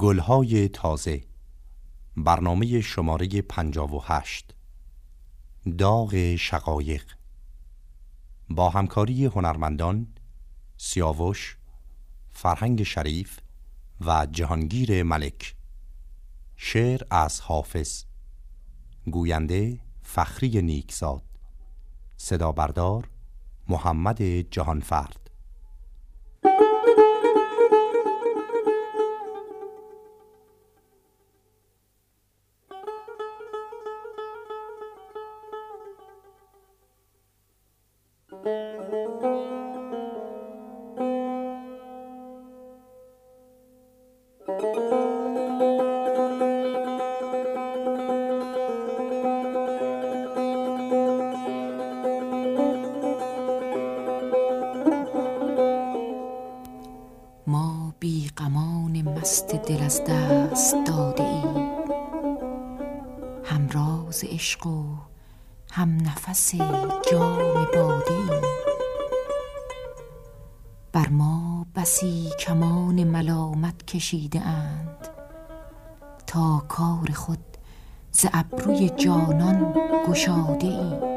گلهای تازه. برنامه شماره 58 داغ شقایق. با همکاری هنرمندان سیاوش فرهنگ شریف و جهانگیر ملک. شعر از حافظ. گوینده فخری نیکزاد. صدا بردار محمد جهانفرد. مست دل از دست داده هم راز عشق و هم نفس جام باده بر ما بسی کمان ملامت کشیده اند. تا کار خود ز ابروی جانان گشاده ای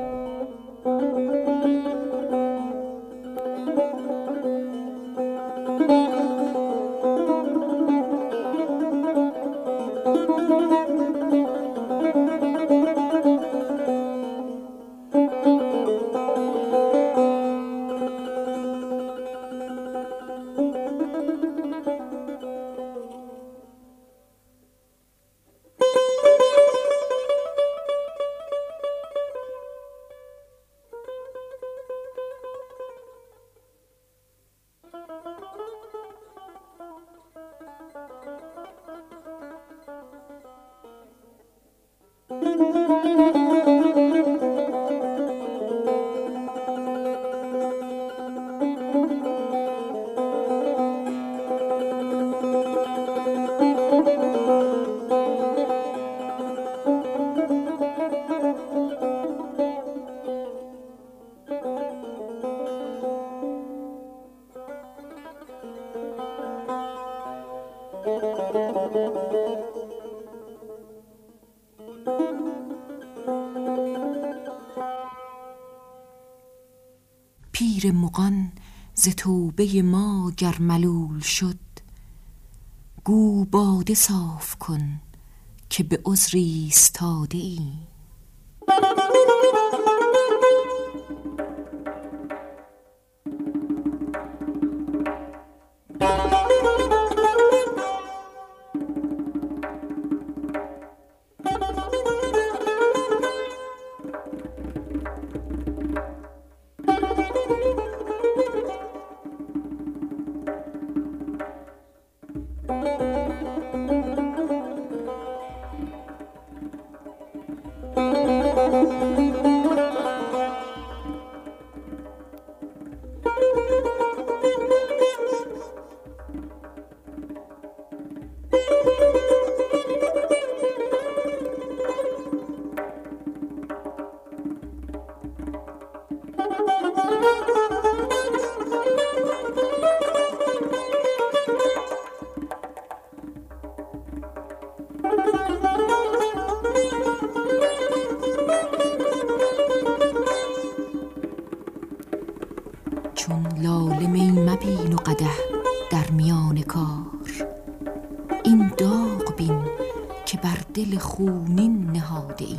مغان ز توبه ما گر ملول شد گو باده صاف کن که به عذری استاده ای چون بر دل خونین نهاده ای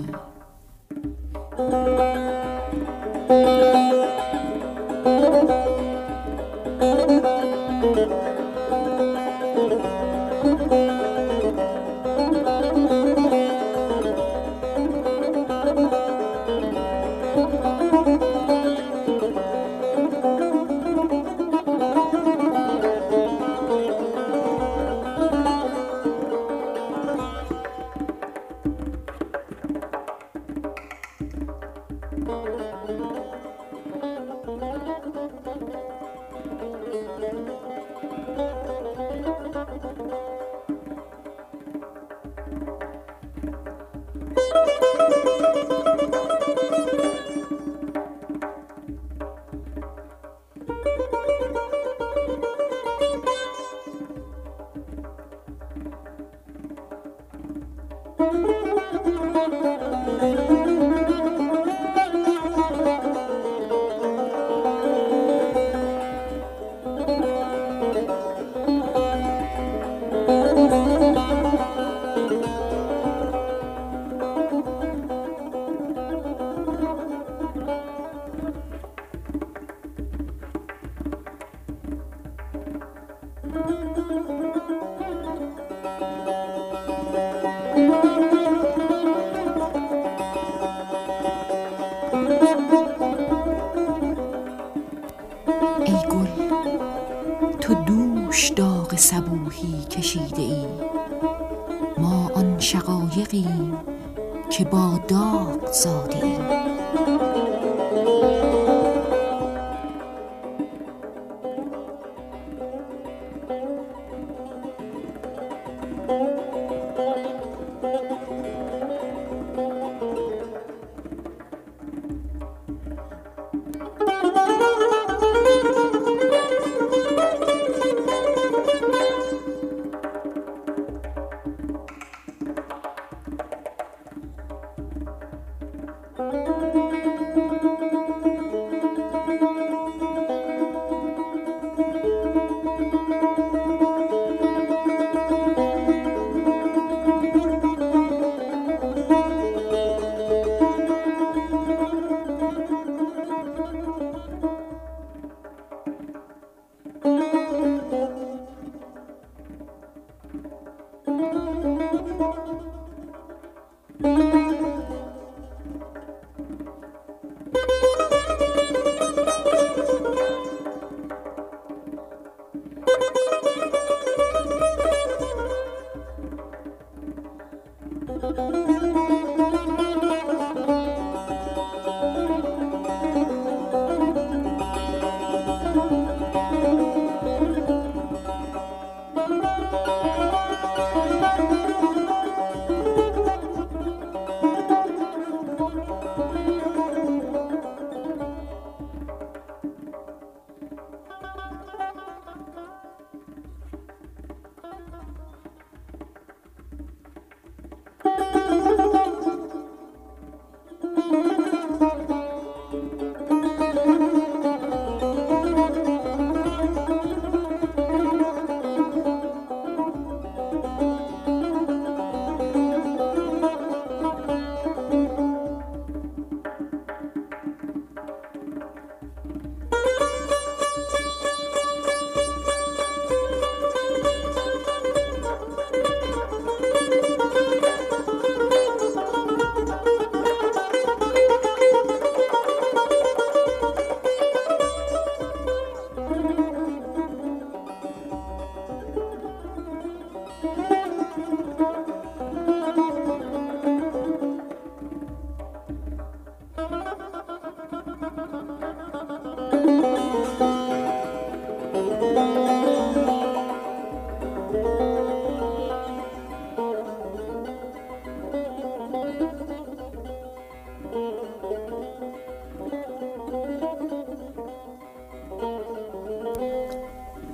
Música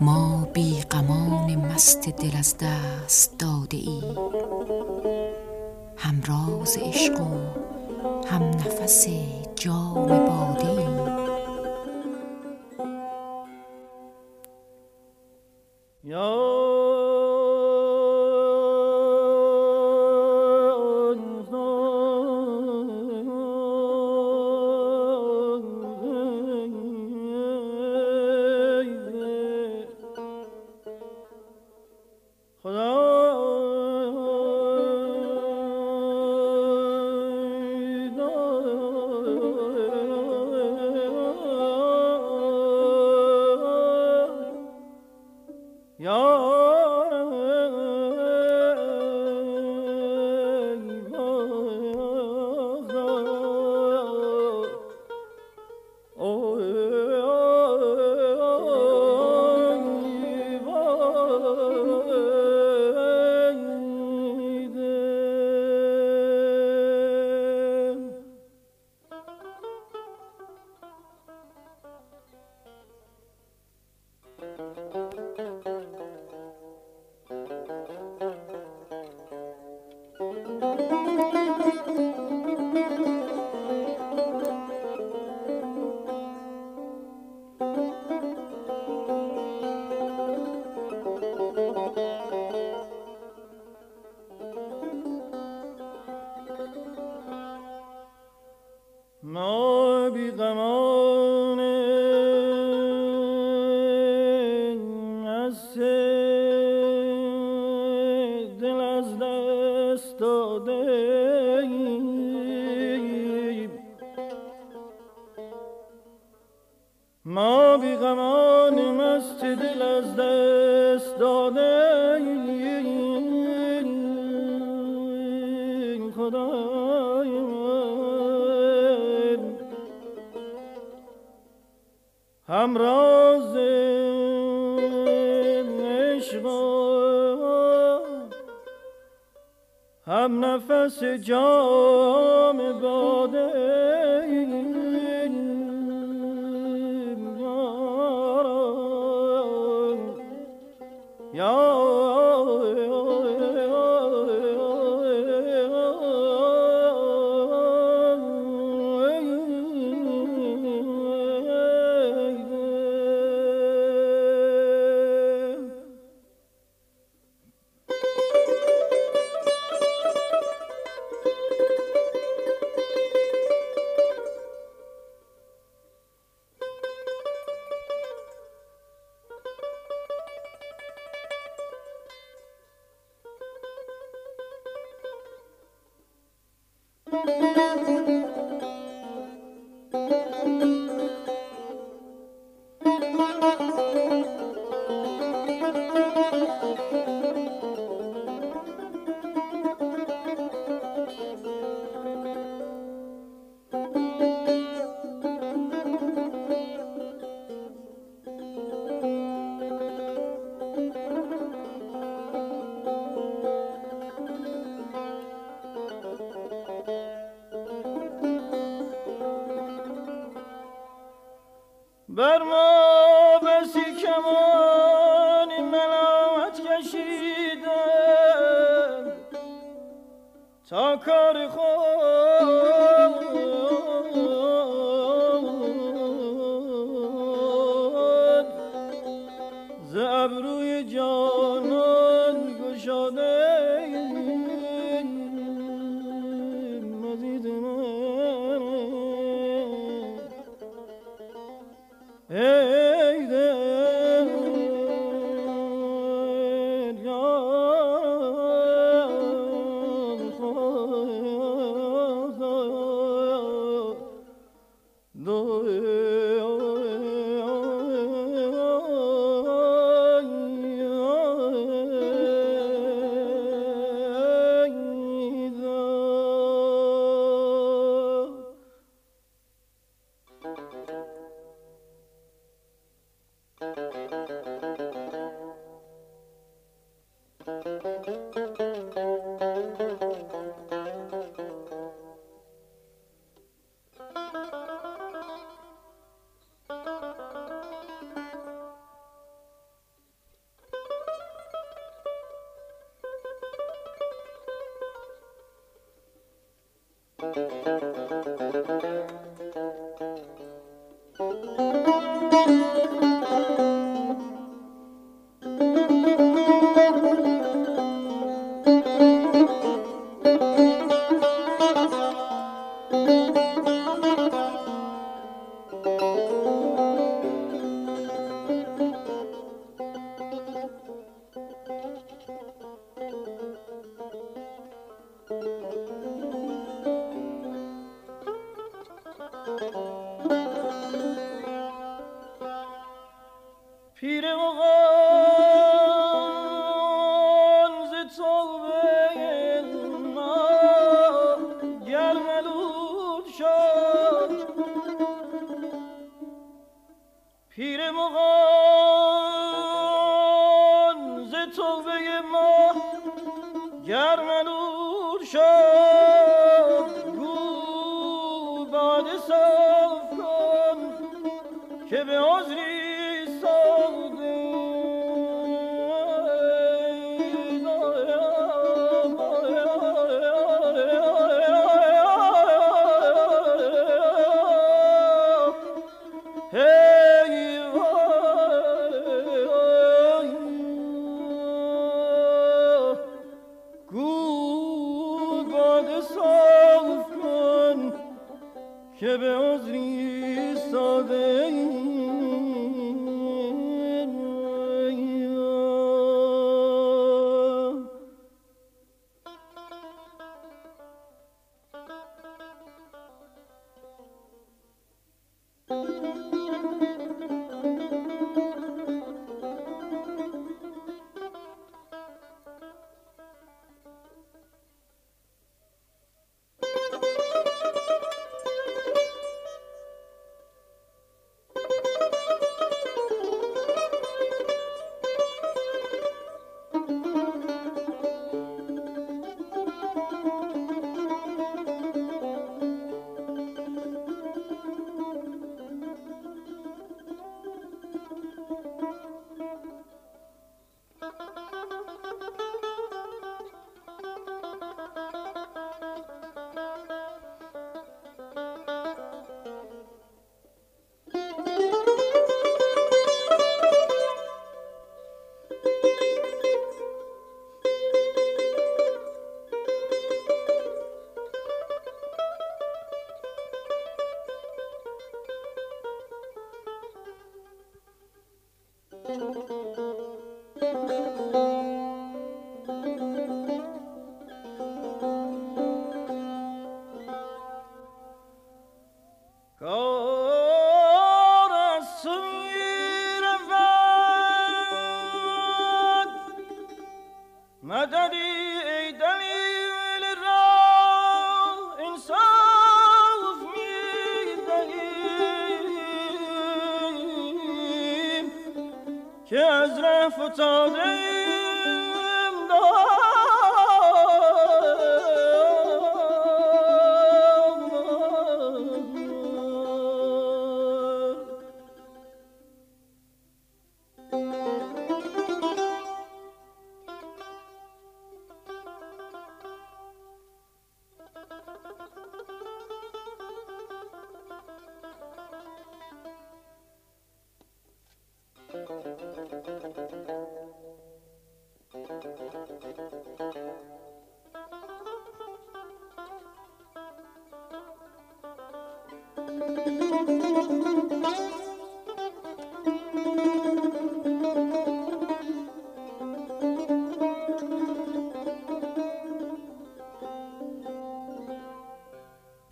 ما بی غمان مست دل از دست داده ای هم راز عشق و هم نفس جام باده همراز ز ابروی جانان گشاده Yarma de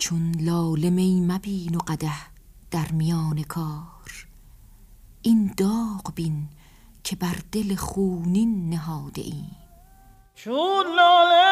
چون لاله می مبین و قده در میان کار. این داغ بین که بر دل خونین نهاده ایم. چون لاله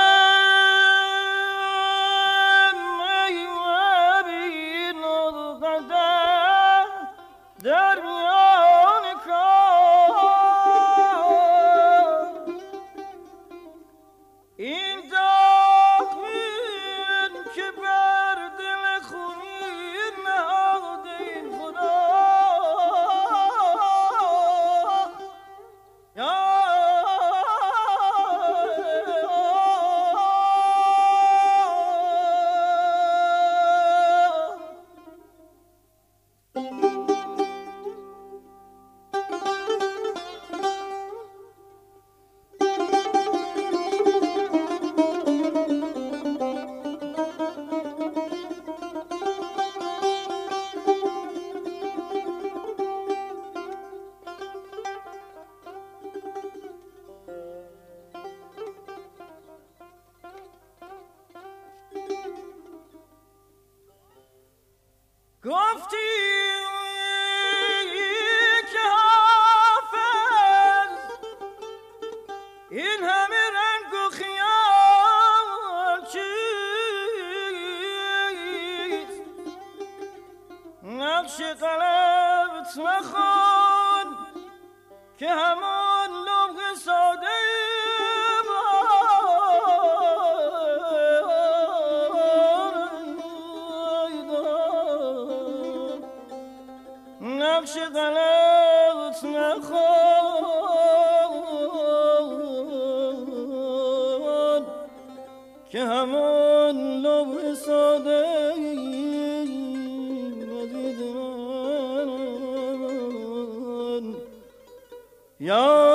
Yo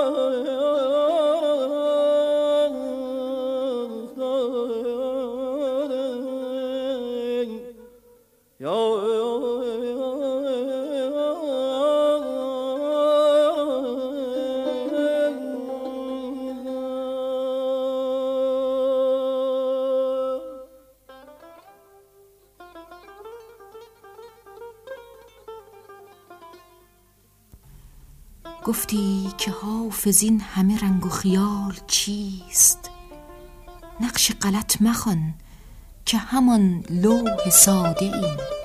که حافظ این همه رنگ و خیال چیست؟ نقش غلط مخوان که همان لوح ساده ای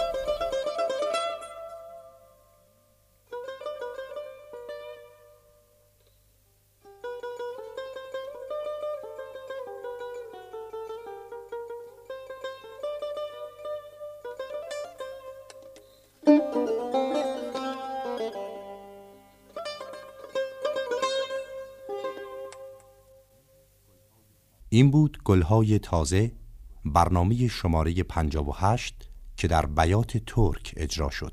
این بود گلهای تازه برنامه شماره 58 که در بیات ترک اجرا شد.